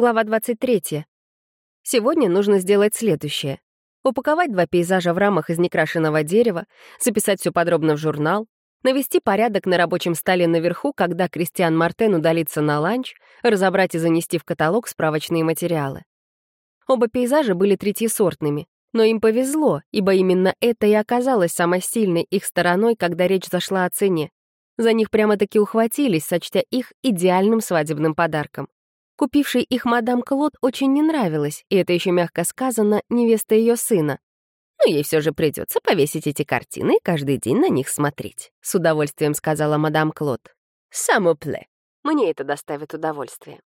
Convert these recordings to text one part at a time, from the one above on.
Глава 23. Сегодня нужно сделать следующее. Упаковать два пейзажа в рамах из некрашенного дерева, записать все подробно в журнал, навести порядок на рабочем столе наверху, когда Кристиан Мартен удалится на ланч, разобрать и занести в каталог справочные материалы. Оба пейзажа были третьесортными, но им повезло, ибо именно это и оказалось самой сильной их стороной, когда речь зашла о цене. За них прямо-таки ухватились, сочтя их идеальным свадебным подарком. Купившей их мадам Клод очень не нравилось, и это еще мягко сказано, невеста ее сына. «Но ей все же придется повесить эти картины и каждый день на них смотреть», — с удовольствием сказала мадам Клод. «Самопле. Мне это доставит удовольствие».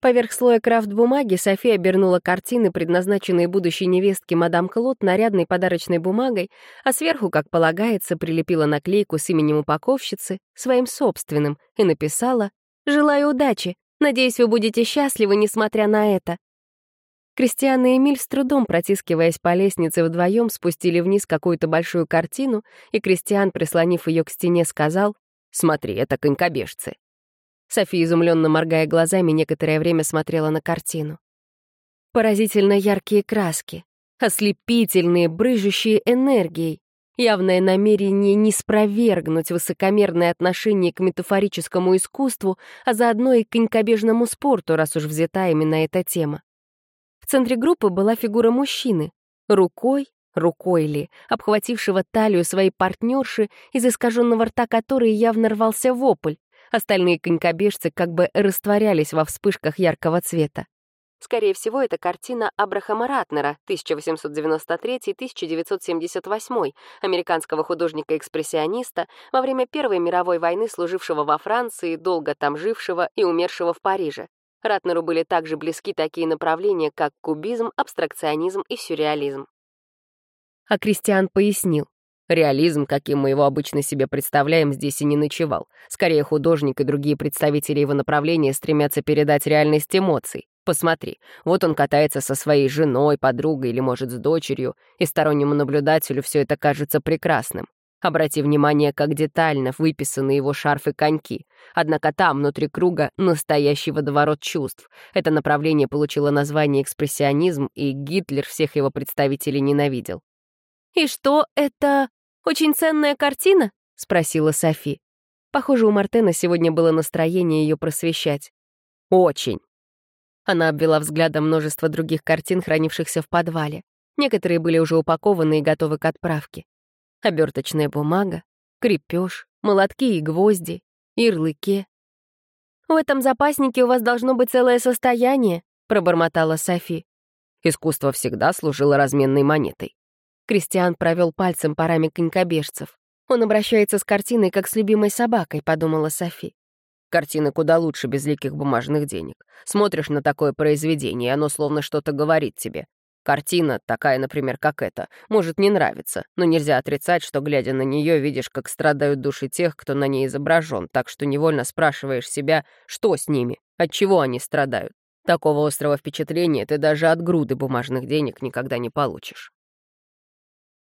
Поверх слоя крафт-бумаги София обернула картины, предназначенные будущей невестке мадам Клод, нарядной подарочной бумагой, а сверху, как полагается, прилепила наклейку с именем упаковщицы, своим собственным, и написала «Желаю удачи! Надеюсь, вы будете счастливы, несмотря на это». Кристиан и Эмиль с трудом, протискиваясь по лестнице вдвоем, спустили вниз какую-то большую картину, и Кристиан, прислонив ее к стене, сказал «Смотри, это конькобежцы». София, изумленно моргая глазами, некоторое время смотрела на картину. Поразительно яркие краски, ослепительные, брыжущие энергией, явное намерение не спровергнуть высокомерное отношение к метафорическому искусству, а заодно и к конькобежному спорту, раз уж взята именно эта тема. В центре группы была фигура мужчины, рукой, рукой ли, обхватившего талию своей партнерши, из искаженного рта которой явно рвался вопль. Остальные конькобежцы как бы растворялись во вспышках яркого цвета. Скорее всего, это картина Абрахама Ратнера 1893-1978, американского художника-экспрессиониста, во время Первой мировой войны служившего во Франции, долго там жившего и умершего в Париже. Ратнеру были также близки такие направления, как кубизм, абстракционизм и сюрреализм. А Кристиан пояснил. Реализм, каким мы его обычно себе представляем, здесь и не ночевал. Скорее, художник и другие представители его направления стремятся передать реальность эмоций. Посмотри, вот он катается со своей женой, подругой или, может, с дочерью, и стороннему наблюдателю все это кажется прекрасным. Обрати внимание, как детально выписаны его шарфы-коньки. Однако там, внутри круга, настоящий водоворот чувств. Это направление получило название экспрессионизм, и Гитлер всех его представителей ненавидел. «И что, это очень ценная картина?» — спросила Софи. Похоже, у Мартена сегодня было настроение ее просвещать. «Очень», она обвела взглядом множество других картин, хранившихся в подвале. Некоторые были уже упакованы и готовы к отправке. Оберточная бумага, крепеж, молотки и гвозди, ярлыки. «В этом запаснике у вас должно быть целое состояние», — пробормотала Софи. Искусство всегда служило разменной монетой. Кристиан провел пальцем по раме конькобежцев. Он обращается с картиной, как с любимой собакой, подумала Софи. Картины куда лучше безликих бумажных денег. Смотришь на такое произведение, и оно словно что-то говорит тебе. Картина, такая, например, как эта, может не нравиться, но нельзя отрицать, что, глядя на нее, видишь, как страдают души тех, кто на ней изображен, так что невольно спрашиваешь себя, что с ними, от чего они страдают. Такого острого впечатления ты даже от груды бумажных денег никогда не получишь.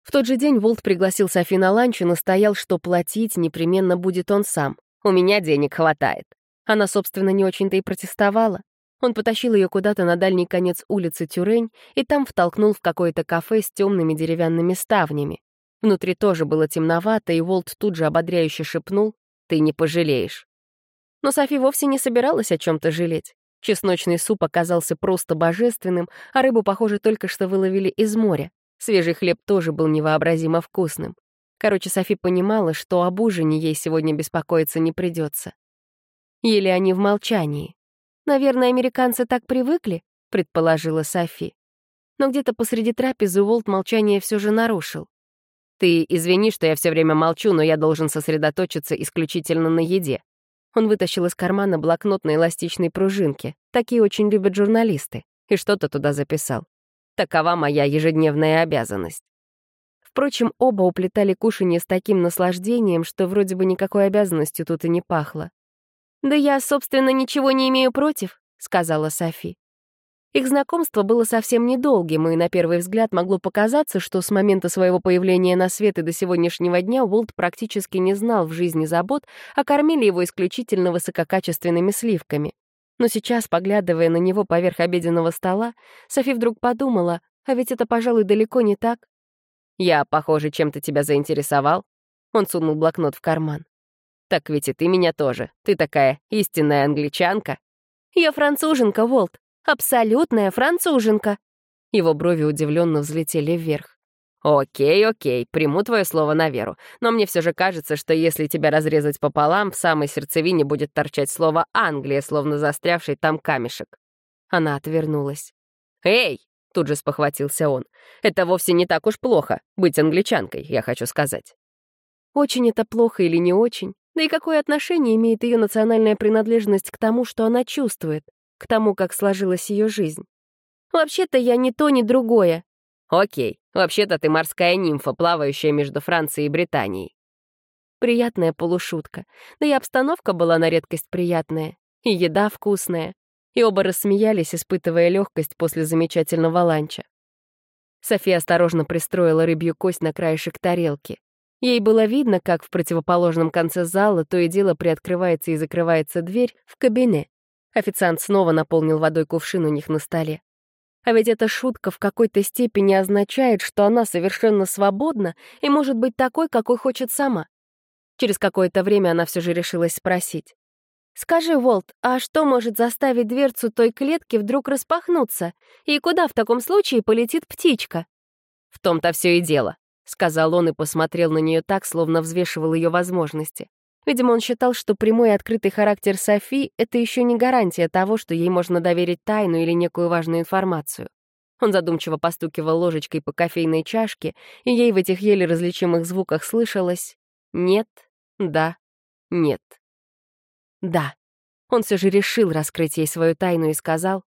В тот же день Волт пригласил Софи на ланч и настоял, что платить непременно будет он сам, у меня денег хватает. Она, собственно, не очень-то и протестовала. Он потащил ее куда-то на дальний конец улицы Тюрень и там втолкнул в какое-то кафе с темными деревянными ставнями. Внутри тоже было темновато, и Волт тут же ободряюще шепнул «Ты не пожалеешь». Но Софи вовсе не собиралась о чем-то жалеть. Чесночный суп оказался просто божественным, а рыбу, похоже, только что выловили из моря. Свежий хлеб тоже был невообразимо вкусным. Короче, Софи понимала, что об ужине ей сегодня беспокоиться не придется. Ели они в молчании. «Наверное, американцы так привыкли», — предположила Софи. Но где-то посреди трапезы Уолт молчание все же нарушил. «Ты извини, что я все время молчу, но я должен сосредоточиться исключительно на еде». Он вытащил из кармана блокнот на эластичной пружинке. Такие очень любят журналисты. И что-то туда записал. Такова моя ежедневная обязанность. Впрочем, оба уплетали кушанье с таким наслаждением, что вроде бы никакой обязанностью тут и не пахло. «Да я, собственно, ничего не имею против», — сказала Софи. Их знакомство было совсем недолгим, и на первый взгляд могло показаться, что с момента своего появления на свет и до сегодняшнего дня Уолт практически не знал в жизни забот, а кормили его исключительно высококачественными сливками. Но сейчас, поглядывая на него поверх обеденного стола, Софи вдруг подумала, а ведь это, пожалуй, далеко не так. «Я, похоже, чем-то тебя заинтересовал?» Он сунул блокнот в карман. «Так ведь и ты меня тоже. Ты такая истинная англичанка». «Я француженка, Волт. Абсолютная француженка». Его брови удивленно взлетели вверх. «Окей, окей, приму твое слово на веру. Но мне все же кажется, что если тебя разрезать пополам, в самой сердцевине будет торчать слово «Англия», словно застрявший там камешек». Она отвернулась. «Эй!» — тут же спохватился он. «Это вовсе не так уж плохо, быть англичанкой, я хочу сказать». Очень это плохо или не очень? Да и какое отношение имеет ее национальная принадлежность к тому, что она чувствует, к тому, как сложилась ее жизнь? Вообще-то я ни то, ни другое. Окей, вообще-то ты морская нимфа, плавающая между Францией и Британией. Приятная полушутка. Да и обстановка была на редкость приятная. И еда вкусная. И оба рассмеялись, испытывая легкость после замечательного ланча. София осторожно пристроила рыбью кость на краешек тарелки. Ей было видно, как в противоположном конце зала то и дело приоткрывается и закрывается дверь в кабине. Официант снова наполнил водой кувшин у них на столе. А ведь эта шутка в какой-то степени означает, что она совершенно свободна и может быть такой, какой хочет сама. Через какое-то время она все же решилась спросить. «Скажи, Волт, а что может заставить дверцу той клетки вдруг распахнуться? И куда в таком случае полетит птичка?» «В том-то все и дело. — сказал он и посмотрел на нее так, словно взвешивал ее возможности. Видимо, он считал, что прямой открытый характер Софи — это еще не гарантия того, что ей можно доверить тайну или некую важную информацию. Он задумчиво постукивал ложечкой по кофейной чашке, и ей в этих еле различимых звуках слышалось «нет», «да», «нет». «Да». Он все же решил раскрыть ей свою тайну и сказал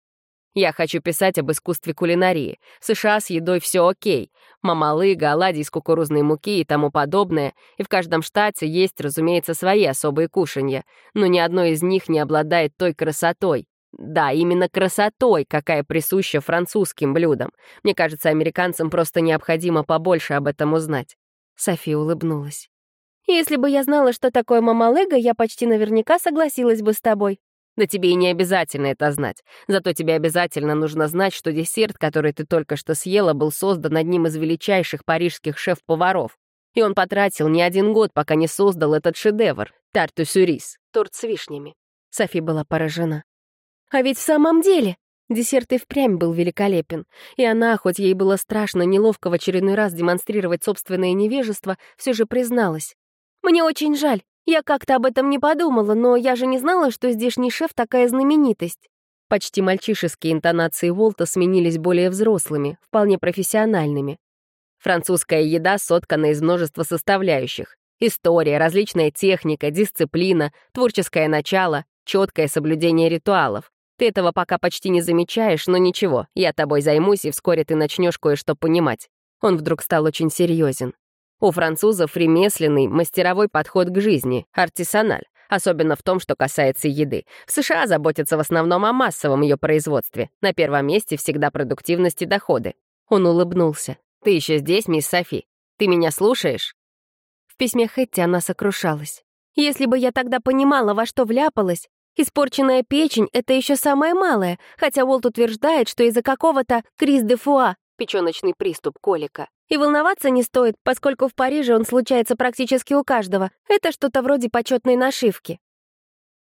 я хочу писать об искусстве кулинарии. В США с едой все окей. Мамалыга, оладьи из кукурузной муки и тому подобное. И в каждом штате есть, разумеется, свои особые кушанья. Но ни одно из них не обладает той красотой. Да, именно красотой, какая присуща французским блюдам. Мне кажется, американцам просто необходимо побольше об этом узнать. София улыбнулась. «Если бы я знала, что такое мамалыга, я почти наверняка согласилась бы с тобой. Да тебе и не обязательно это знать. Зато тебе обязательно нужно знать, что десерт, который ты только что съела, был создан одним из величайших парижских шеф-поваров. И он потратил не один год, пока не создал этот шедевр — тарту сюрис, торт с вишнями. Софи была поражена. А ведь в самом деле десерт и впрямь был великолепен. И она, хоть ей было страшно неловко в очередной раз демонстрировать собственное невежество, все же призналась. «Мне очень жаль. Я как-то об этом не подумала, но я же не знала, что здешний шеф такая знаменитость. Почти мальчишеские интонации Волта сменились более взрослыми, вполне профессиональными. Французская еда соткана из множества составляющих. История, различная техника, дисциплина, творческое начало, четкое соблюдение ритуалов. Ты этого пока почти не замечаешь, но ничего, я тобой займусь, и вскоре ты начнешь кое-что понимать. Он вдруг стал очень серьезен. У французов ремесленный, мастеровой подход к жизни, артисаналь, особенно в том, что касается еды. В США заботятся в основном о массовом ее производстве. На первом месте всегда продуктивность и доходы. Он улыбнулся. «Ты еще здесь, мисс Софи? Ты меня слушаешь?» В письме Хэтти она сокрушалась. «Если бы я тогда понимала, во что вляпалась, Испорченная печень — это еще самое малое, хотя Уолт утверждает, что из-за какого-то криз де фуа, печеночный приступ колика, и волноваться не стоит, поскольку в Париже он случается практически у каждого. Это что-то вроде почетной нашивки.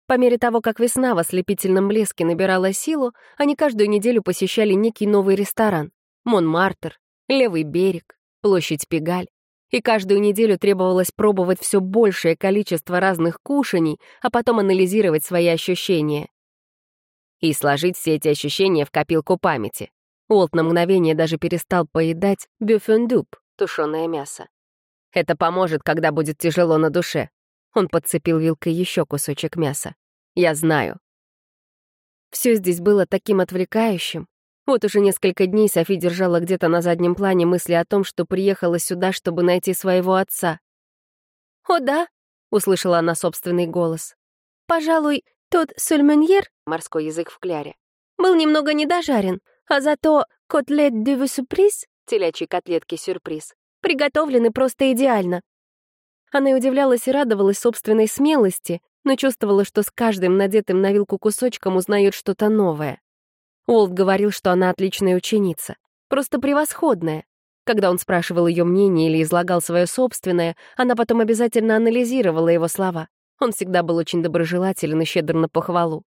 По мере того, как весна в ослепительном блеске набирала силу, они каждую неделю посещали некий новый ресторан. Монмартр, Левый берег, площадь Пегаль. И каждую неделю требовалось пробовать все большее количество разных кушаний, а потом анализировать свои ощущения. И сложить все эти ощущения в копилку памяти. Уолт на мгновение даже перестал поедать бюфендуп, тушеное мясо. Это поможет, когда будет тяжело на душе. Он подцепил вилкой еще кусочек мяса. Я знаю. Все здесь было таким отвлекающим. Вот уже несколько дней Софи держала где-то на заднем плане мысли о том, что приехала сюда, чтобы найти своего отца. «О да», — услышала она собственный голос. «Пожалуй, тот сульменьер, морской язык в кляре, был немного недожарен, а зато котлет де сюрприз, телячьи котлетки-сюрприз, приготовлены просто идеально. Она и удивлялась и радовалась собственной смелости, но чувствовала, что с каждым надетым на вилку кусочком узнает что-то новое. Уолт говорил, что она отличная ученица, просто превосходная. Когда он спрашивал ее мнение или излагал свое собственное, она потом обязательно анализировала его слова. Он всегда был очень доброжелателен и щедр на похвалу.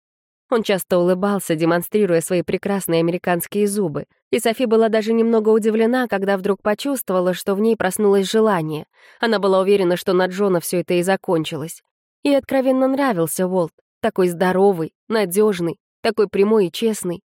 Он часто улыбался, демонстрируя свои прекрасные американские зубы, и Софи была даже немного удивлена, когда вдруг почувствовала, что в ней проснулось желание. Она была уверена, что на Джона все это и закончилось. Ей откровенно нравился Уолт, такой здоровый, надежный, такой прямой и честный.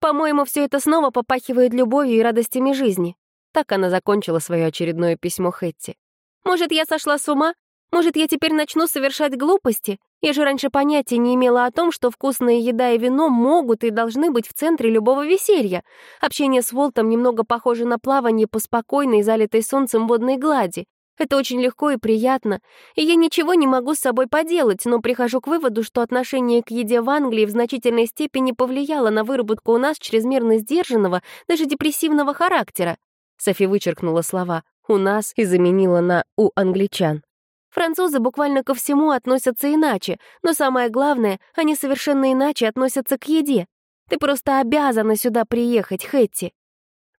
По-моему, все это снова попахивает любовью и радостями жизни. Так она закончила свое очередное письмо Хэтти. Может, я сошла с ума? Может, я теперь начну совершать глупости? Я же раньше понятия не имела о том, что вкусная еда и вино могут и должны быть в центре любого веселья. Общение с Волтом немного похоже на плавание по спокойной, залитой солнцем водной глади. Это очень легко и приятно, и я ничего не могу с собой поделать, но прихожу к выводу, что отношение к еде в Англии в значительной степени повлияло на выработку у нас чрезмерно сдержанного, даже депрессивного характера. Софи вычеркнула слова «у нас» и заменила на «у англичан». Французы буквально ко всему относятся иначе, но самое главное, они совершенно иначе относятся к еде. Ты просто обязана сюда приехать, Хэтти.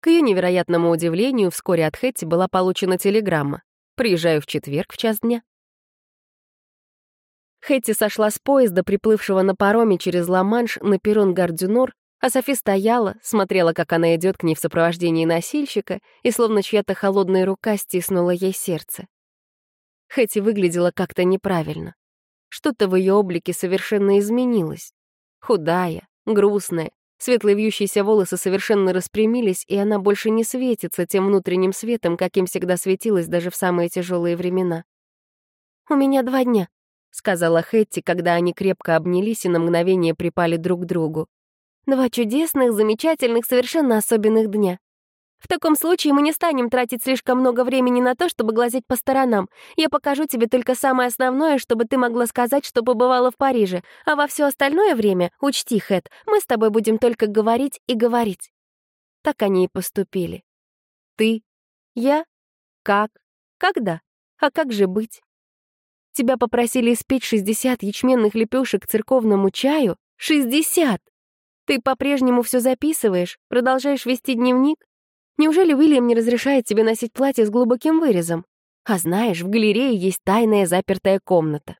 К ее невероятному удивлению, вскоре от Хэтти была получена телеграмма. «Приезжаю в четверг в час дня». Хэтти сошла с поезда, приплывшего на пароме через Ла-Манш на перрон Гардюнор, а Софи стояла, смотрела, как она идет к ней в сопровождении носильщика, и словно чья-то холодная рука стиснула ей сердце. Хэти выглядела как-то неправильно. Что-то в ее облике совершенно изменилось. Худая, грустная, светлые вьющиеся волосы совершенно распрямились, и она больше не светится тем внутренним светом, каким всегда светилась даже в самые тяжелые времена. «У меня два дня», — сказала Хэтти, когда они крепко обнялись и на мгновение припали друг к другу. «Два чудесных, замечательных, совершенно особенных дня. В таком случае мы не станем тратить слишком много времени на то, чтобы глазеть по сторонам. Я покажу тебе только самое основное, чтобы ты могла сказать, что побывала в Париже. А во все остальное время, учти, Хэт, мы с тобой будем только говорить и говорить». Так они и поступили. Ты, я, как, когда, а как же быть? Тебя попросили испечь 60 ячменных лепешек к церковному чаю? 60! Ты по-прежнему все записываешь, продолжаешь вести дневник? Неужели Уильям не разрешает тебе носить платье с глубоким вырезом? А знаешь, в галерее есть тайная запертая комната.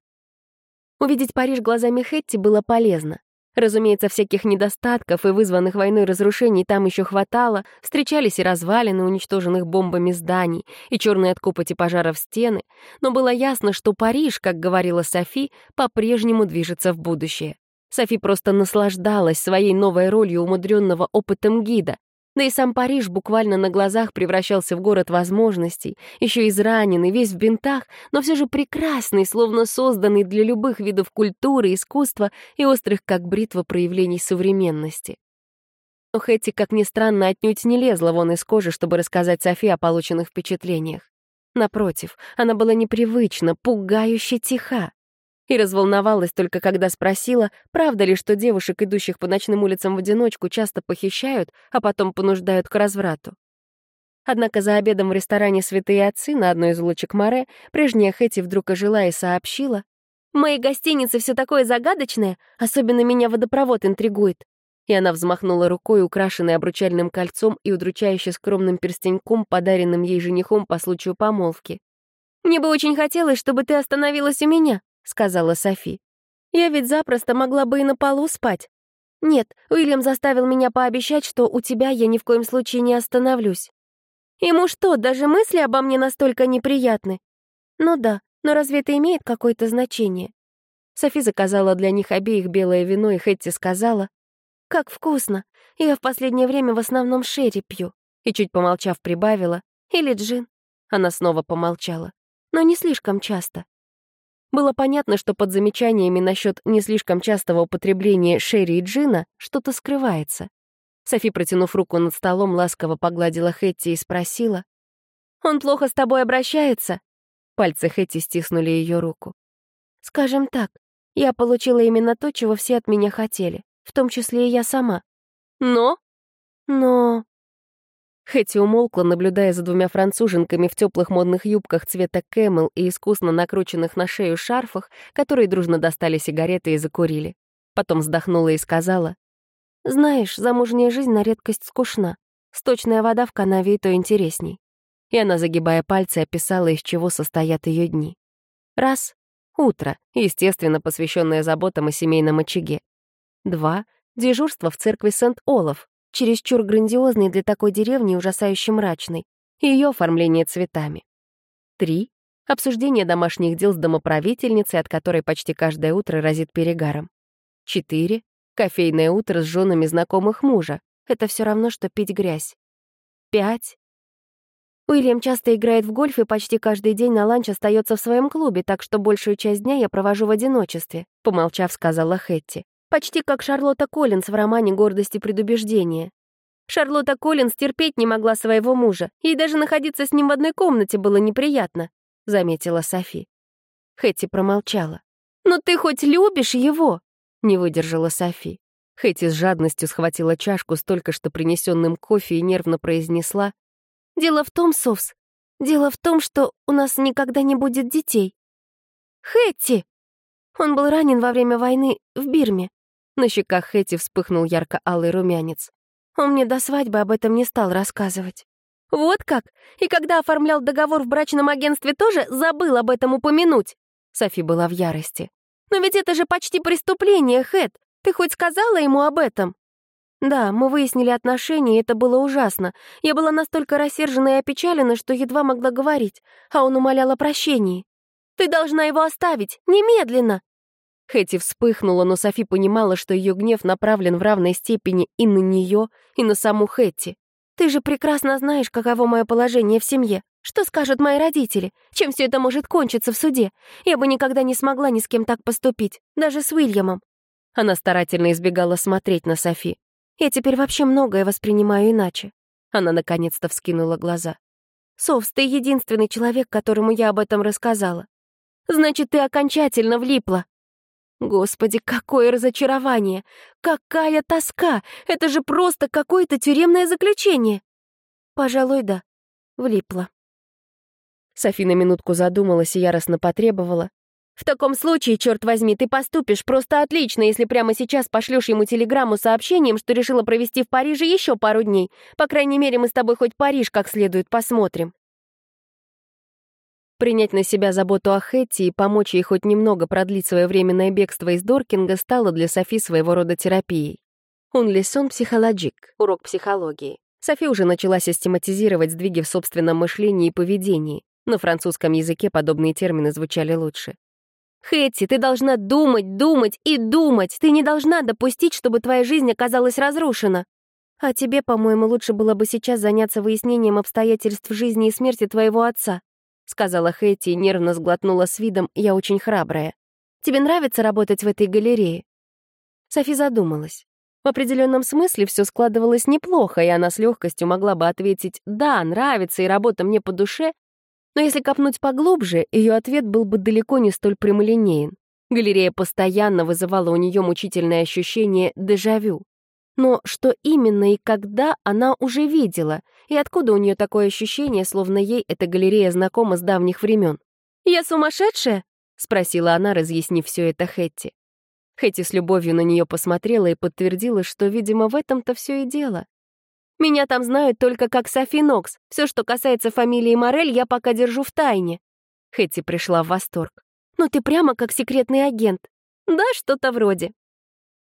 Увидеть Париж глазами Хетти было полезно. Разумеется, всяких недостатков и вызванных войной разрушений там еще хватало, встречались и развалины уничтоженных бомбами зданий, и черные от копоти пожаров стены, но было ясно, что Париж, как говорила Софи, по-прежнему движется в будущее. Софи просто наслаждалась своей новой ролью умудренного опытом гида, да и сам Париж буквально на глазах превращался в город возможностей, еще израненный, весь в бинтах, но все же прекрасный, словно созданный для любых видов культуры, искусства и острых, как бритва, проявлений современности. Но Хэти, как ни странно, отнюдь не лезла вон из кожи, чтобы рассказать Софи о полученных впечатлениях. Напротив, она была непривычно, пугающе тиха и разволновалась только когда спросила, правда ли, что девушек, идущих по ночным улицам в одиночку, часто похищают, а потом понуждают к разврату. Однако за обедом в ресторане «Святые отцы» на одной из улочек Море прежняя Хэти вдруг ожила и сообщила, «В моей гостинице все такое загадочное, особенно меня водопровод интригует». И она взмахнула рукой, украшенной обручальным кольцом и удручающе скромным перстеньком, подаренным ей женихом по случаю помолвки. «Мне бы очень хотелось, чтобы ты остановилась у меня», — сказала Софи. «Я ведь запросто могла бы и на полу спать. Нет, Уильям заставил меня пообещать, что у тебя я ни в коем случае не остановлюсь. Ему что, даже мысли обо мне настолько неприятны? Ну да, но разве это имеет какое-то значение? Софи заказала для них обеих белое вино, и Хэтти сказала, «Как вкусно! Я в последнее время в основном шерри пью». И чуть помолчав прибавила, «Или джин». Она снова помолчала, «Но не слишком часто. Было понятно, что под замечаниями насчет не слишком частого употребления шерри и джина что-то скрывается. Софи, протянув руку над столом, ласково погладила Хэтти и спросила. «Он плохо с тобой обращается?» Пальцы Хэтти стиснули ее руку. «Скажем так, я получила именно то, чего все от меня хотели, в том числе и я сама. Но? Но Хэти умолкла, наблюдая за двумя француженками в теплых модных юбках цвета кэмел и искусно накрученных на шею шарфах, которые дружно достали сигареты и закурили. Потом вздохнула и сказала, «Знаешь, замужняя жизнь на редкость скучна. Сточная вода в канаве и то интересней». И она, загибая пальцы, описала, из чего состоят ее дни. Раз — утро, естественно, посвященное заботам о семейном очаге. Два — дежурство в церкви Сент-Олаф, чересчур грандиозный для такой деревни ужасающе мрачный, и ее оформление цветами. Три — обсуждение домашних дел с домоправительницей, от которой почти каждое утро разит перегаром. Четыре — кофейное утро с женами знакомых мужа. Это все равно, что пить грязь. Пять Уильям часто играет в гольф и почти каждый день на ланч остается в своем клубе, так что большую часть дня я провожу в одиночестве», — помолчав, сказала Хэтти. «Почти как Шарлотта Коллинз в романе «Гордость и предубеждение». Шарлотта Коллинз терпеть не могла своего мужа, ей даже находиться с ним в одной комнате было неприятно», — заметила Софи. Хэтти промолчала. «Но ты хоть любишь его?» — не выдержала Софи. Хэтти с жадностью схватила чашку с только что принесенным кофе и нервно произнесла Дело в том, Совс, дело в том, что у нас никогда не будет детей. Хэтти! Он был ранен во время войны в Бирме. На щеках Хэтти вспыхнул ярко-алый румянец. Он мне до свадьбы об этом не стал рассказывать. Вот как? И когда оформлял договор в брачном агентстве, тоже забыл об этом упомянуть? Софи была в ярости. Но ведь это же почти преступление, Хэт. Ты хоть сказала ему об этом? Да, мы выяснили отношения, и это было ужасно. Я была настолько рассержена и опечалена, что едва могла говорить, а он умолял о прощении. «Ты должна его оставить! Немедленно!» Хэти вспыхнула, но Софи понимала, что ее гнев направлен в равной степени и на нее, и на саму Хэти. «Ты же прекрасно знаешь, каково мое положение в семье. Что скажут мои родители? Чем все это может кончиться в суде? Я бы никогда не смогла ни с кем так поступить, даже с Уильямом». Она старательно избегала смотреть на Софи. Я теперь вообще многое воспринимаю иначе». Она наконец-то вскинула глаза. «Совс, ты единственный человек, которому я об этом рассказала. Значит, ты окончательно влипла». Господи, какое разочарование! Какая тоска! Это же просто какое-то тюремное заключение. Пожалуй, да, влипла. Софи на минутку задумалась и яростно потребовала. В таком случае, черт возьми, ты поступишь просто отлично, если прямо сейчас пошлешь ему телеграмму сообщением, что решила провести в Париже еще пару дней. По крайней мере, мы с тобой хоть Париж как следует посмотрим. Принять на себя заботу о Хэтти и помочь ей хоть немного продлить свое временное бегство из Доркинга стало для Софи своего рода терапией. Он лисон психологик, урок психологии. Софи уже начала систематизировать сдвиги в собственном мышлении и поведении. На французском языке подобные термины звучали лучше. Хэтти, ты должна думать, думать и думать. Ты не должна допустить, чтобы твоя жизнь оказалась разрушена. А тебе, по-моему, лучше было бы сейчас заняться выяснением обстоятельств жизни и смерти твоего отца», сказала Хэтти и нервно сглотнула с видом «я очень храбрая». «Тебе нравится работать в этой галерее?» Софи задумалась. В определенном смысле все складывалось неплохо, и она с легкостью могла бы ответить «да, нравится, и работа мне по душе», но если копнуть поглубже, ее ответ был бы далеко не столь прямолинеен. Галерея постоянно вызывала у нее мучительное ощущение дежавю. Но что именно и когда она уже видела, и откуда у нее такое ощущение, словно ей эта галерея знакома с давних времен? «Я сумасшедшая?» — спросила она, разъяснив все это Хэтти. Хэтти с любовью на нее посмотрела и подтвердила, что, видимо, в этом-то все и дело. Меня там знают только как Софи Нокс. Все, что касается фамилии Морель, я пока держу в тайне». Хэтти пришла в восторг. «Ну ты прямо как секретный агент». «Да, что-то вроде».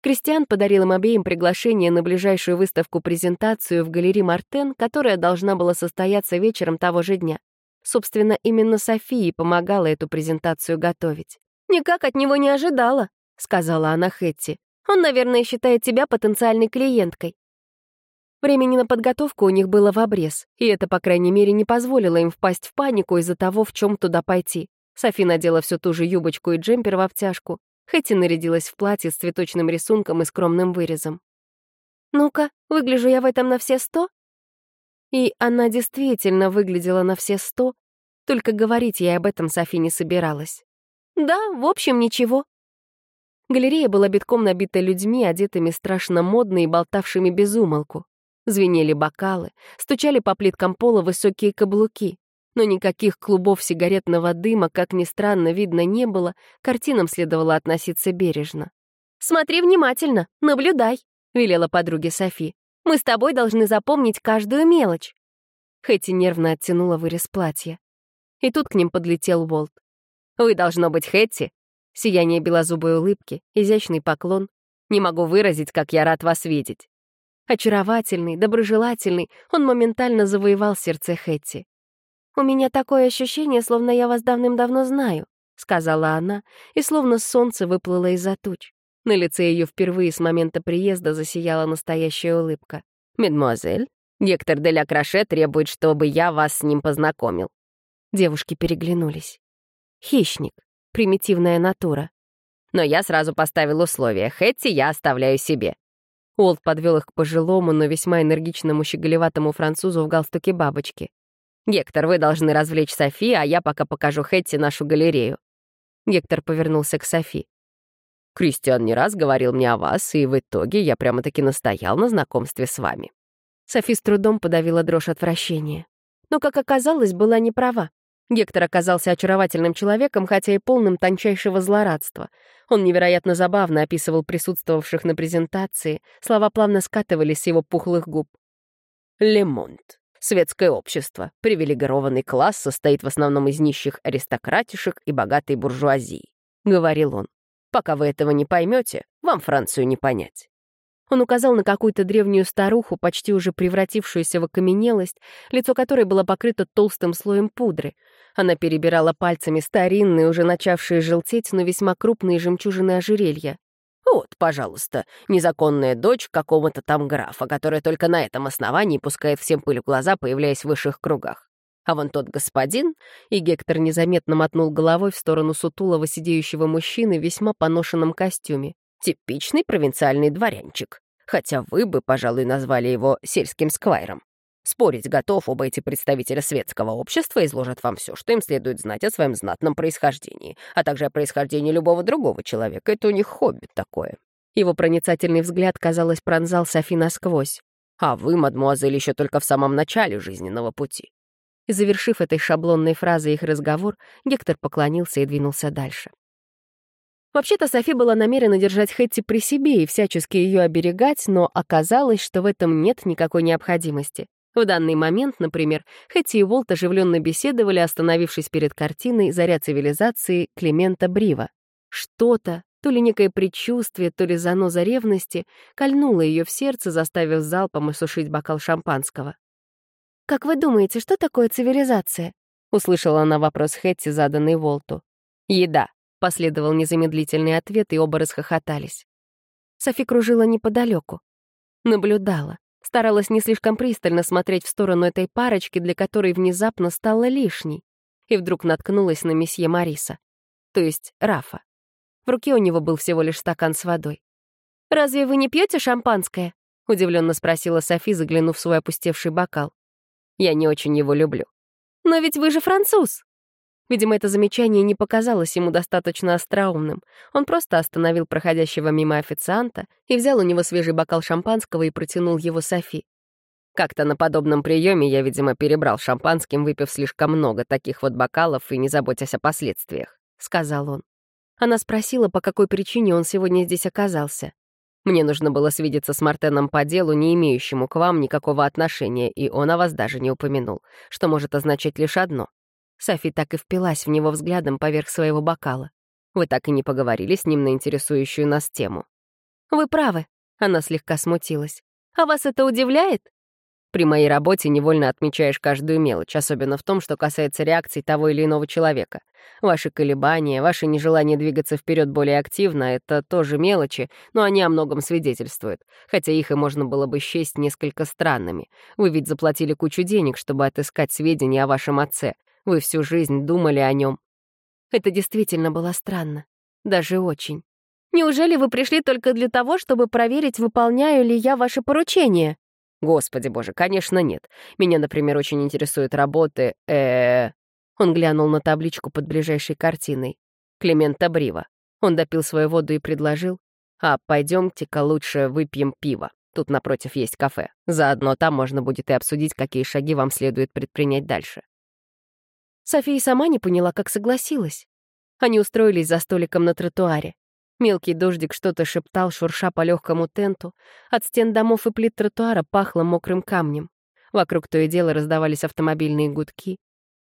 Кристиан подарил им обеим приглашение на ближайшую выставку-презентацию в галерее Мартен, которая должна была состояться вечером того же дня. Собственно, именно Софии помогала эту презентацию готовить. «Никак от него не ожидала», — сказала она Хэтти. «Он, наверное, считает тебя потенциальной клиенткой. Времени на подготовку у них было в обрез, и это, по крайней мере, не позволило им впасть в панику из-за того, в чем туда пойти. Софи надела всю ту же юбочку и джемпер в обтяжку. Хэти нарядилась в платье с цветочным рисунком и скромным вырезом. «Ну-ка, выгляжу я в этом на все сто?» И она действительно выглядела на все сто, только говорить ей об этом Софи не собиралась. «Да, в общем, ничего». Галерея была битком набита людьми, одетыми страшно модно и болтавшими без умолку. Звенели бокалы, стучали по плиткам пола высокие каблуки. Но никаких клубов сигаретного дыма, как ни странно, видно не было, картинам следовало относиться бережно. «Смотри внимательно, наблюдай», — велела подруге Софи. «Мы с тобой должны запомнить каждую мелочь». Хэти нервно оттянула вырез платья. И тут к ним подлетел Волт. «Вы, должно быть, Хэтти?» Сияние белозубой улыбки, изящный поклон. «Не могу выразить, как я рад вас видеть». Очаровательный, доброжелательный, он моментально завоевал сердце Хэтти. «У меня такое ощущение, словно я вас давным-давно знаю», — сказала она, и словно солнце выплыло из-за туч. На лице ее впервые с момента приезда засияла настоящая улыбка. «Мадемуазель, Гектор де ля Краше требует, чтобы я вас с ним познакомил». Девушки переглянулись. «Хищник. Примитивная натура». Но я сразу поставил условие. Хэтти я оставляю себе. Уолт подвел их к пожилому, но весьма энергичному щеголеватому французу в галстуке бабочки. «Гектор, вы должны развлечь Софи, а я пока покажу Хэтти нашу галерею». Гектор повернулся к Софи. Кристиан не раз говорил мне о вас, и в итоге я прямо-таки настоял на знакомстве с вами». Софи с трудом подавила дрожь отвращения. Но, как оказалось, была не права. Гектор оказался очаровательным человеком, хотя и полным тончайшего злорадства. Он невероятно забавно описывал присутствовавших на презентации, слова плавно скатывались с его пухлых губ. «Лемонт. Светское общество. Привилегированный класс состоит в основном из нищих аристократишек и богатой буржуазии», — говорил он. Пока вы этого не поймете, вам Францию не понять». Он указал на какую-то древнюю старуху, почти уже превратившуюся в окаменелость, лицо которой было покрыто толстым слоем пудры. Она перебирала пальцами старинные, уже начавшие желтеть, но весьма крупные жемчужины ожерелья. «Вот, пожалуйста, незаконная дочь какого-то там графа, которая только на этом основании пускает всем пыль в глаза, появляясь в высших кругах. А вон тот господин, и Гектор незаметно мотнул головой в сторону сутулого сидеющего мужчины в весьма поношенном костюме. Типичный провинциальный дворянчик. Хотя вы бы, пожалуй, назвали его сельским сквайром. Спорить готов, оба эти представителя светского общества изложат вам все, что им следует знать о своем знатном происхождении, а также о происхождении любого другого человека. Это у них хобби такое. Его проницательный взгляд, казалось, пронзал Софи насквозь. А вы, мадмуазель, еще только в самом начале жизненного пути. Завершив этой шаблонной фразой их разговор, Гектор поклонился и двинулся дальше. Вообще-то Софи была намерена держать Хэтти при себе и всячески ее оберегать, но оказалось, что в этом нет никакой необходимости. В данный момент, например, Хэтти и Волт оживленно беседовали, остановившись перед картиной «Заря цивилизации» Климента Брива. Что-то, то ли некое предчувствие, то ли заноза ревности, кольнуло ее в сердце, заставив залпом осушить бокал шампанского. «Как вы думаете, что такое цивилизация?» — услышала она вопрос Хэтти, заданный Волту. «Еда», — последовал незамедлительный ответ, и оба расхохотались. Софи кружила неподалеку. Наблюдала. Старалась не слишком пристально смотреть в сторону этой парочки, для которой внезапно стала лишней. И вдруг наткнулась на месье Мариса. То есть Рафа. В руке у него был всего лишь стакан с водой. «Разве вы не пьете шампанское?» — удивленно спросила Софи, заглянув в свой опустевший бокал. Я не очень его люблю. Но ведь вы же француз. Видимо, это замечание не показалось ему достаточно остроумным. Он просто остановил проходящего мимо официанта и взял у него свежий бокал шампанского и протянул его Софи. Как-то на подобном приеме я, видимо, перебрал шампанским, выпив слишком много таких вот бокалов и не заботясь о последствиях, — сказал он. Она спросила, по какой причине он сегодня здесь оказался. Мне нужно было свидеться с Мартеном по делу, не имеющему к вам никакого отношения, и он о вас даже не упомянул, что может означать лишь одно. Софи так и впилась в него взглядом поверх своего бокала. Вы так и не поговорили с ним на интересующую нас тему. «Вы правы», — она слегка смутилась. «А вас это удивляет?» При моей работе невольно отмечаешь каждую мелочь, особенно в том, что касается реакций того или иного человека. Ваши колебания, ваше нежелание двигаться вперед более активно — это тоже мелочи, но они о многом свидетельствуют, хотя их и можно было бы счесть несколько странными. Вы ведь заплатили кучу денег, чтобы отыскать сведения о вашем отце. Вы всю жизнь думали о нем. Это действительно было странно. Даже очень. Неужели вы пришли только для того, чтобы проверить, выполняю ли я ваши поручения? Господи боже, конечно, нет. Меня, например, очень интересуют работы... э Он глянул на табличку под ближайшей картиной. Климента Брива. Он допил свою воду и предложил. А пойдемте-ка лучше выпьем пиво. Тут напротив есть кафе. Заодно там можно будет и обсудить, какие шаги вам следует предпринять дальше». София сама не поняла, как согласилась. Они устроились за столиком на тротуаре. Мелкий дождик что-то шептал, шурша по легкому тенту. От стен домов и плит тротуара пахло мокрым камнем. Вокруг то и дело раздавались автомобильные гудки.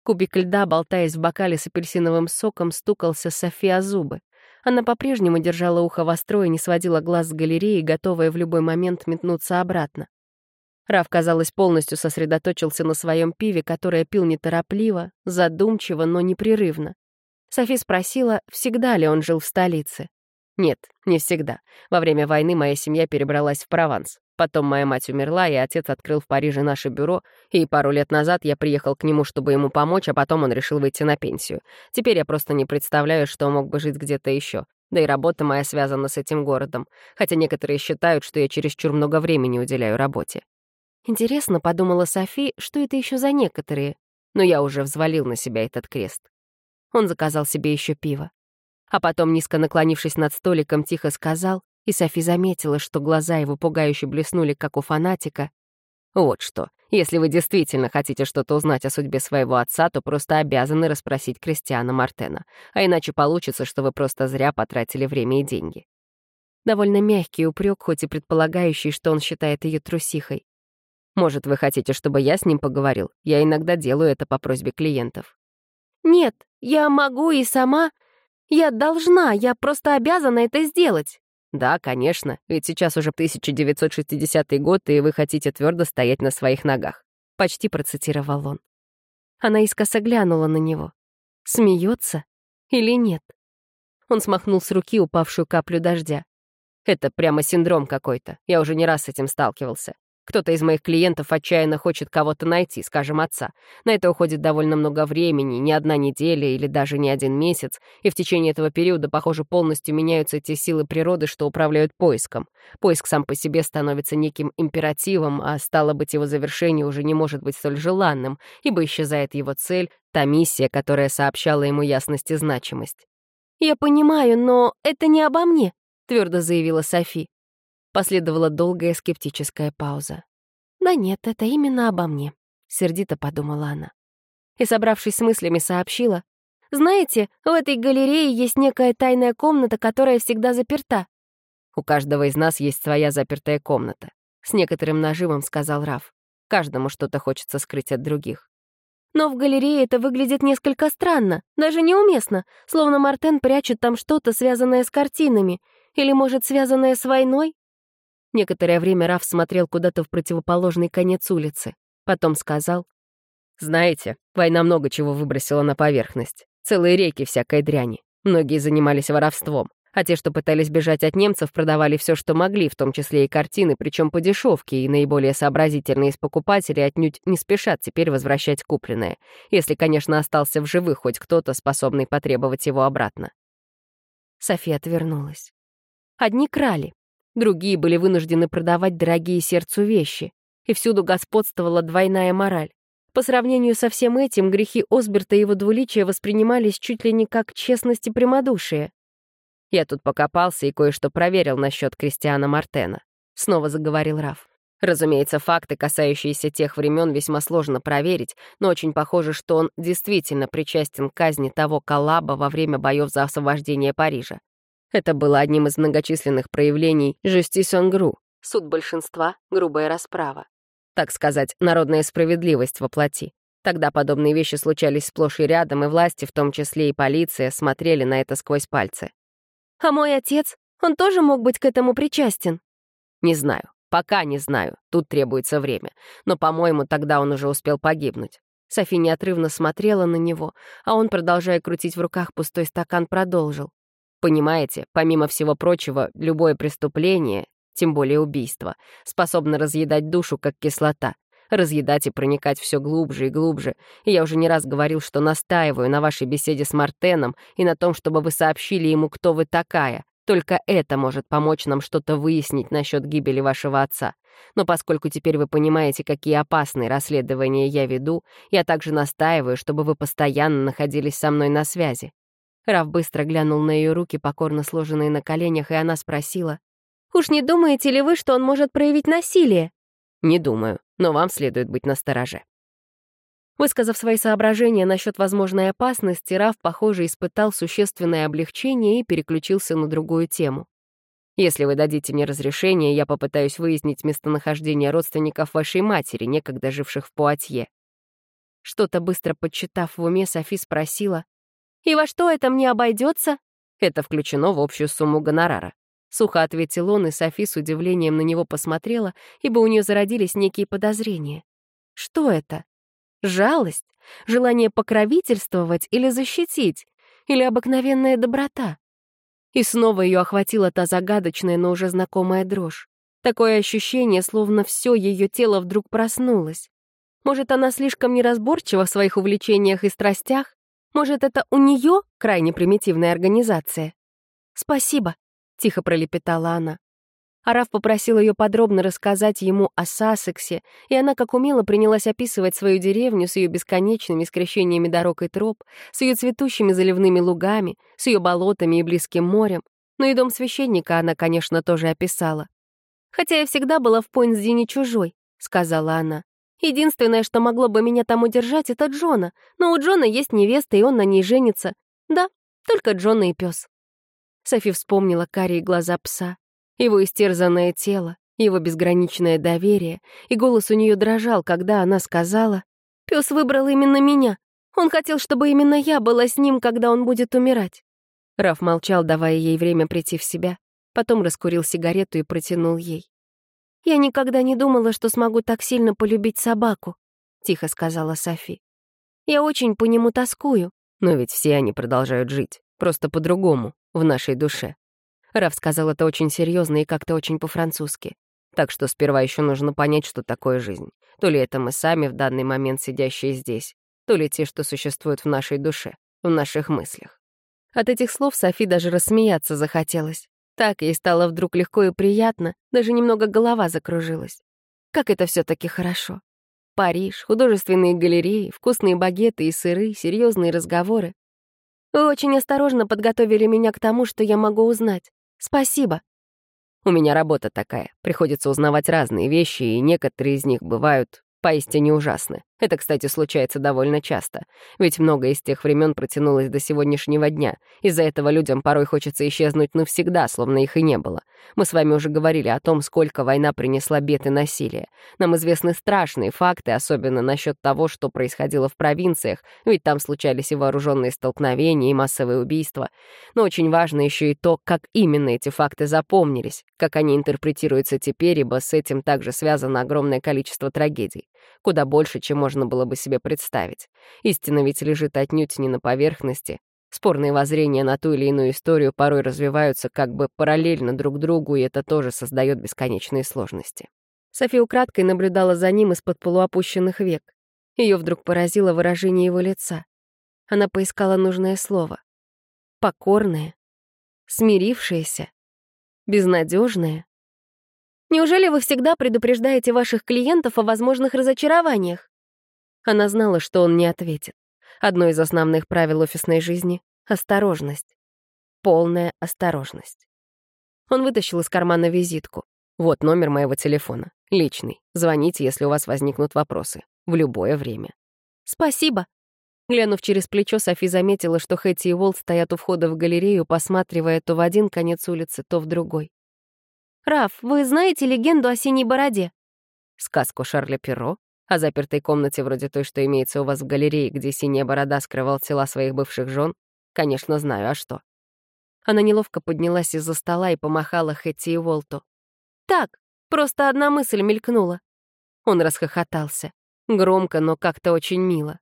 Кубик льда, болтаясь в бокале с апельсиновым соком, стукался Софи о зубы. Она по-прежнему держала ухо востро и не сводила глаз с галереи, готовая в любой момент метнуться обратно. Раф, казалось, полностью сосредоточился на своем пиве, которое пил неторопливо, задумчиво, но непрерывно. Софи спросила, всегда ли он жил в столице. Нет, не всегда. Во время войны моя семья перебралась в Прованс. Потом моя мать умерла, и отец открыл в Париже наше бюро, и пару лет назад я приехал к нему, чтобы ему помочь, а потом он решил выйти на пенсию. Теперь я просто не представляю, что мог бы жить где-то еще. Да и работа моя связана с этим городом, хотя некоторые считают, что я чересчур много времени уделяю работе. Интересно, подумала Софи, что это еще за некоторые, но я уже взвалил на себя этот крест. Он заказал себе еще пиво. А потом, низко наклонившись над столиком, тихо сказал, и Софи заметила, что глаза его пугающе блеснули, как у фанатика. «Вот что, если вы действительно хотите что-то узнать о судьбе своего отца, то просто обязаны расспросить Кристиана Мартена, а иначе получится, что вы просто зря потратили время и деньги». Довольно мягкий упрек, хоть и предполагающий, что он считает ее трусихой. «Может, вы хотите, чтобы я с ним поговорил? Я иногда делаю это по просьбе клиентов». «Нет, я могу и сама. Я должна, я просто обязана это сделать». «Да, конечно, ведь сейчас уже 1960 год, и вы хотите твердо стоять на своих ногах», — почти процитировал он. Она искоса глянула на него. Смеется или нет? Он смахнул с руки упавшую каплю дождя. «Это прямо синдром какой-то. Я уже не раз с этим сталкивался. Кто-то из моих клиентов отчаянно хочет кого-то найти, скажем, отца. На это уходит довольно много времени, не одна неделя или даже не один месяц, и в течение этого периода, похоже, полностью меняются те силы природы, что управляют поиском. Поиск сам по себе становится неким императивом, а стало быть, его завершение уже не может быть столь желанным, ибо исчезает его цель, та миссия, которая сообщала ему ясность и значимость. «Я понимаю, но это не обо мне», — твердо заявила Софи. Последовала долгая скептическая пауза. «Да нет, это именно обо мне», — сердито подумала она. И, собравшись с мыслями, сообщила. «Знаете, в этой галерее есть некая тайная комната, которая всегда заперта». «У каждого из нас есть своя запертая комната», — с некоторым нажимом сказал Раф. «Каждому что-то хочется скрыть от других». Но в галерее это выглядит несколько странно, даже неуместно, словно Мартен прячет там что-то, связанное с картинами, или, может, связанное с войной? Некоторое время Раф смотрел куда-то в противоположный конец улицы. Потом сказал, «Знаете, война много чего выбросила на поверхность. Целые реки всякой дряни. Многие занимались воровством. А те, что пытались бежать от немцев, продавали все, что могли, в том числе и картины, причем по дешевке, и наиболее сообразительные из покупателей отнюдь не спешат теперь возвращать купленное, если, конечно, остался в живых хоть кто-то, способный потребовать его обратно. София отвернулась. Одни крали, Другие были вынуждены продавать дорогие сердцу вещи. И всюду господствовала двойная мораль. По сравнению со всем этим, грехи Осберта и его двуличия воспринимались чуть ли не как честность и прямодушие. «Я тут покопался и кое-что проверил насчет Кристиана Мартена», — снова заговорил Раф. Разумеется, факты, касающиеся тех времен, весьма сложно проверить, но очень похоже, что он действительно причастен к казни того Калаба во время боев за освобождение Парижа. Это было одним из многочисленных проявлений «justice en gros» — суд большинства, грубая расправа. Так сказать, народная справедливость воплоти. Тогда подобные вещи случались сплошь и рядом, и власти, в том числе и полиция, смотрели на это сквозь пальцы. «А мой отец? Он тоже мог быть к этому причастен?» «Не знаю. Пока не знаю. Тут требуется время. Но, по-моему, тогда он уже успел погибнуть». Софи неотрывно смотрела на него, а он, продолжая крутить в руках пустой стакан, продолжил. Понимаете, помимо всего прочего, любое преступление, тем более убийство, способно разъедать душу, как кислота. Разъедать и проникать все глубже и глубже. И я уже не раз говорил, что настаиваю на вашей беседе с Мартеном и на том, чтобы вы сообщили ему, кто вы такая. Только это может помочь нам что-то выяснить насчет гибели вашего отца. Но поскольку теперь вы понимаете, какие опасные расследования я веду, я также настаиваю, чтобы вы постоянно находились со мной на связи. Раф быстро глянул на ее руки, покорно сложенные на коленях, и она спросила. Уж не думаете ли вы, что он может проявить насилие? Не думаю, но вам следует быть настороже. Высказав свои соображения насчет возможной опасности, Раф, похоже, испытал существенное облегчение и переключился на другую тему. Если вы дадите мне разрешение, я попытаюсь выяснить местонахождение родственников вашей матери, некогда живших в Пуатье. Что-то быстро подсчитав в уме, Софи спросила, «И во что это мне обойдется?» «Это включено в общую сумму гонорара». Сухо ответил он, и Софи с удивлением на него посмотрела, ибо у нее зародились некие подозрения. Что это? Жалость? Желание покровительствовать или защитить? Или обыкновенная доброта? И снова ее охватила та загадочная, но уже знакомая дрожь. Такое ощущение, словно все ее тело вдруг проснулось. Может, она слишком неразборчива в своих увлечениях и страстях? Может, это у нее крайне примитивная организация? «Спасибо», — тихо пролепетала она. Араф попросил ее подробно рассказать ему о Сассексе, и она, как умело, принялась описывать свою деревню с ее бесконечными скрещениями дорог и троп, с ее цветущими заливными лугами, с ее болотами и близким морем. Но и дом священника она, конечно, тоже описала. «Хотя я всегда была в Пойнсдине чужой», — сказала она. «Единственное, что могло бы меня там удержать, — это Джона. Но у Джона есть невеста, и он на ней женится. Да, только Джона и пес. Софи вспомнила карие глаза пса, его истерзанное тело, его безграничное доверие, и голос у нее дрожал, когда она сказала, «Пес выбрал именно меня. Он хотел, чтобы именно я была с ним, когда он будет умирать». Раф молчал, давая ей время прийти в себя, потом раскурил сигарету и протянул ей. «Я никогда не думала, что смогу так сильно полюбить собаку», — тихо сказала Софи. «Я очень по нему тоскую». «Но ведь все они продолжают жить, просто по-другому, в нашей душе», Раф сказал это очень серьезно и как-то очень по-французски. Так что сперва еще нужно понять, что такое жизнь. То ли это мы сами в данный момент сидящие здесь, то ли те, что существуют в нашей душе, в наших мыслях. От этих слов Софи даже рассмеяться захотелось. Так ей стало вдруг легко и приятно, даже немного голова закружилась. Как это все таки хорошо. Париж, художественные галереи, вкусные багеты и сыры, серьезные разговоры. Вы очень осторожно подготовили меня к тому, что я могу узнать. Спасибо. У меня работа такая. Приходится узнавать разные вещи, и некоторые из них бывают поистине ужасны. Это, кстати, случается довольно часто, ведь многое из тех времен протянулось до сегодняшнего дня. Из-за этого людям порой хочется исчезнуть навсегда, словно их и не было. Мы с вами уже говорили о том, сколько война принесла бед и насилия. Нам известны страшные факты, особенно насчет того, что происходило в провинциях, ведь там случались и вооруженные столкновения, и массовые убийства. Но очень важно еще и то, как именно эти факты запомнились, как они интерпретируются теперь, ибо с этим также связано огромное количество трагедий куда больше, чем можно было бы себе представить. Истина ведь лежит отнюдь не на поверхности. Спорные воззрения на ту или иную историю порой развиваются как бы параллельно друг другу, и это тоже создает бесконечные сложности. София украдкой наблюдала за ним из-под полуопущенных век. Ее вдруг поразило выражение его лица. Она поискала нужное слово. Покорное, смирившееся, безнадежное. Неужели вы всегда предупреждаете ваших клиентов о возможных разочарованиях?» Она знала, что он не ответит. Одно из основных правил офисной жизни — осторожность. Полная осторожность. Он вытащил из кармана визитку. «Вот номер моего телефона. Личный. Звоните, если у вас возникнут вопросы. В любое время». «Спасибо». Глянув через плечо, Софи заметила, что Хэти и Уолт стоят у входа в галерею, посматривая то в один конец улицы, то в другой. «Раф, вы знаете легенду о синей бороде?» Сказку Шарля Перро? О запертой комнате вроде той, что имеется у вас в галерее, где синяя борода скрывал тела своих бывших жен? Конечно, знаю, а что? Она неловко поднялась из-за стола и помахала Хэтти и Волту. «Так, просто одна мысль мелькнула». Он расхохотался. Громко, но как-то очень мило.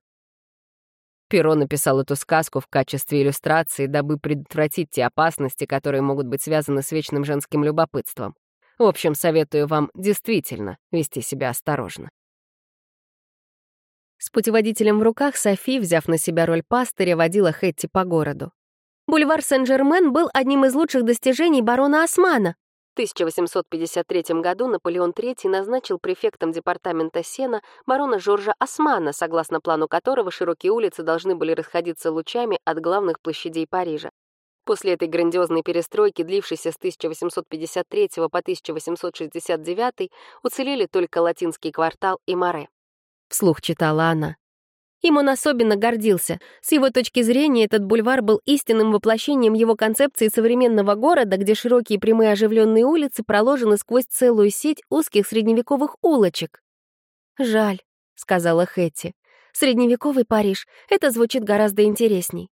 Перо написал эту сказку в качестве иллюстрации, дабы предотвратить те опасности, которые могут быть связаны с вечным женским любопытством. В общем, советую вам действительно вести себя осторожно. С путеводителем в руках Софи, взяв на себя роль пастыря, водила Хэтти по городу. Бульвар Сен-Жермен был одним из лучших достижений барона Османа, 1853 году Наполеон III назначил префектом департамента Сена барона Жоржа Османа, согласно плану которого широкие улицы должны были расходиться лучами от главных площадей Парижа. После этой грандиозной перестройки, длившейся с 1853 по 1869, уцелели только Латинский квартал и Море. Вслух читала она. Им он особенно гордился. С его точки зрения, этот бульвар был истинным воплощением его концепции современного города, где широкие прямые оживленные улицы проложены сквозь целую сеть узких средневековых улочек. «Жаль», — сказала Хэти. «Средневековый Париж — это звучит гораздо интересней».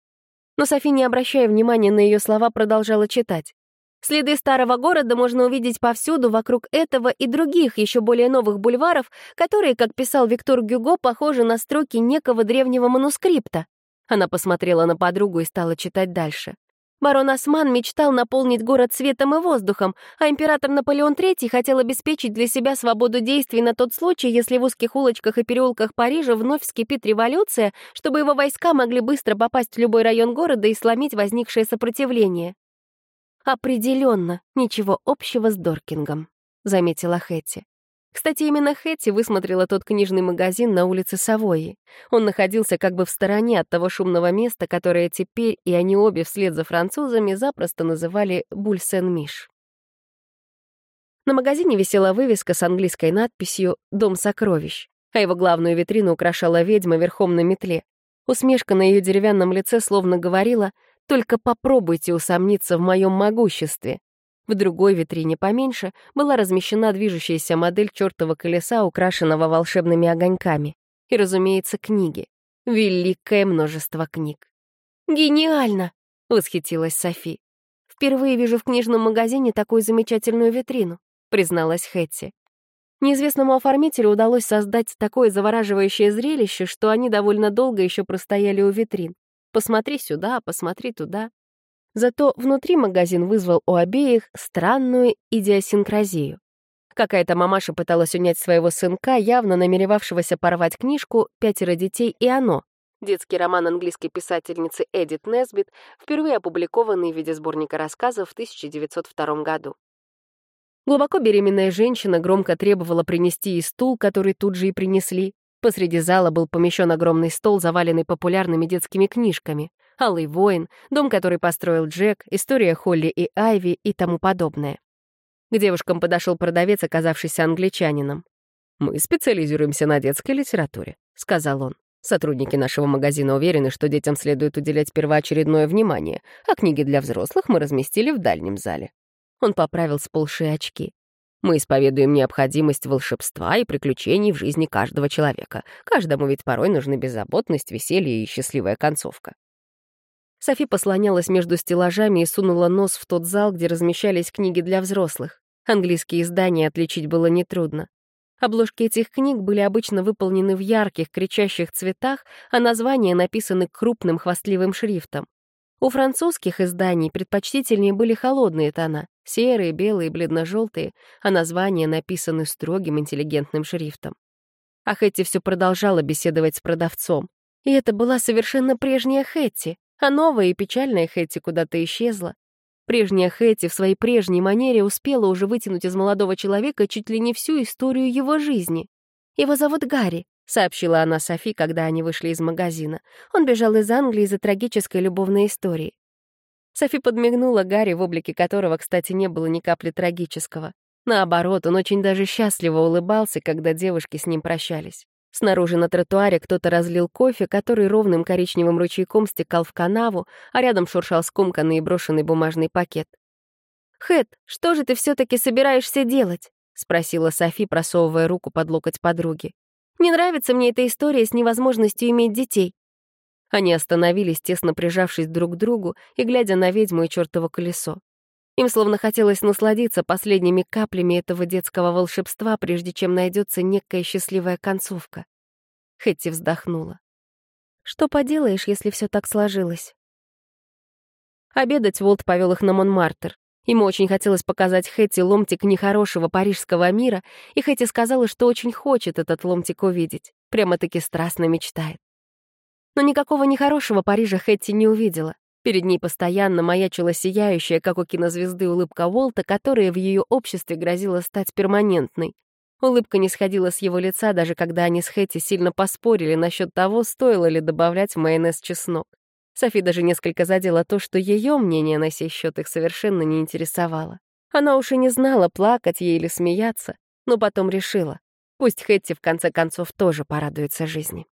Но Софи, не обращая внимания на ее слова, продолжала читать. Следы старого города можно увидеть повсюду вокруг этого и других, еще более новых бульваров, которые, как писал Виктор Гюго, похожи на строки некого древнего манускрипта. Она посмотрела на подругу и стала читать дальше. Барон Осман мечтал наполнить город светом и воздухом, а император Наполеон III хотел обеспечить для себя свободу действий на тот случай, если в узких улочках и переулках Парижа вновь вскипит революция, чтобы его войска могли быстро попасть в любой район города и сломить возникшее сопротивление. «Определенно, ничего общего с Доркингом», — заметила Хэти. Кстати, именно Хэти высмотрела тот книжный магазин на улице Савойи. Он находился как бы в стороне от того шумного места, которое теперь и они обе вслед за французами запросто называли Буль-Сен-Миш. На магазине висела вывеска с английской надписью «Дом сокровищ», а его главную витрину украшала ведьма верхом на метле. Усмешка на ее деревянном лице словно говорила только попробуйте усомниться в моем могуществе. В другой витрине поменьше была размещена движущаяся модель чертова колеса, украшенного волшебными огоньками. И, разумеется, книги. Великое множество книг. «Гениально!» — восхитилась Софи. «Впервые вижу в книжном магазине такую замечательную витрину», — призналась Хэтти. Неизвестному оформителю удалось создать такое завораживающее зрелище, что они довольно долго еще простояли у витрин. Посмотри сюда, посмотри туда. Зато внутри магазин вызвал у обеих странную идиосинкразию. Какая-то мамаша пыталась унять своего сынка, явно намеревавшегося порвать книжку «Пятеро детей и оно», детский роман английской писательницы Эдит Несбит, впервые опубликованный в виде сборника рассказов в 1902 году. Глубоко беременная женщина громко требовала принести ей стул, который тут же и принесли. Посреди зала был помещен огромный стол, заваленный популярными детскими книжками. «Алый воин», «Дом, который построил Джек», «История Холли и Айви» и тому подобное. К девушкам подошел продавец, оказавшийся англичанином. «Мы специализируемся на детской литературе», — сказал он. «Сотрудники нашего магазина уверены, что детям следует уделять первоочередное внимание, а книги для взрослых мы разместили в дальнем зале». Он поправил сползшие очки. Мы исповедуем необходимость волшебства и приключений в жизни каждого человека. Каждому ведь порой нужны беззаботность, веселье и счастливая концовка. Софи послонялась между стеллажами и сунула нос в тот зал, где размещались книги для взрослых. Английские издания отличить было нетрудно. Обложки этих книг были обычно выполнены в ярких, кричащих цветах, а названия написаны крупным хвастливым шрифтом. У французских изданий предпочтительнее были холодные тона, серые, белые, бледно-желтые, а названия написаны строгим интеллигентным шрифтом. А Хэтти все продолжала беседовать с продавцом. И это была совершенно прежняя Хэтти, а новая и печальная Хэтти куда-то исчезла. Прежняя Хэтти в своей прежней манере успела уже вытянуть из молодого человека чуть ли не всю историю его жизни. Его зовут Гарри, — сообщила она Софи, когда они вышли из магазина. Он бежал из Англии из-за трагической любовной истории. Софи подмигнула Гарри, в облике которого, кстати, не было ни капли трагического. Наоборот, он очень даже счастливо улыбался, когда девушки с ним прощались. Снаружи на тротуаре кто-то разлил кофе, который ровным коричневым ручейком стекал в канаву, а рядом шуршал скомканный и брошенный бумажный пакет. «Хэт, что же ты все таки собираешься делать?» — спросила Софи, просовывая руку под локоть подруги. Не нравится мне эта история с невозможностью иметь детей». Они остановились, тесно прижавшись друг к другу и глядя на ведьму и чертово колесо. Им словно хотелось насладиться последними каплями этого детского волшебства, прежде чем найдется некая счастливая концовка. Хэтти вздохнула. «Что поделаешь, если все так сложилось?» Обедать Волт повел их на Монмартр. Ему очень хотелось показать Хэти ломтик нехорошего парижского мира, и Хэти сказала, что очень хочет этот ломтик увидеть. Прямо-таки страстно мечтает. Но никакого нехорошего Парижа Хэти не увидела. Перед ней постоянно маячила сияющая, как у кинозвезды, улыбка Уолта, которая в ее обществе грозила стать перманентной. Улыбка не сходила с его лица, даже когда они с Хэти сильно поспорили насчет того, стоило ли добавлять майонез чеснок. Софи даже несколько задела то, что ее мнение на сей счет их совершенно не интересовало. Она уж и не знала, плакать ей или смеяться, но потом решила, пусть Хэтти в конце концов тоже порадуется жизни.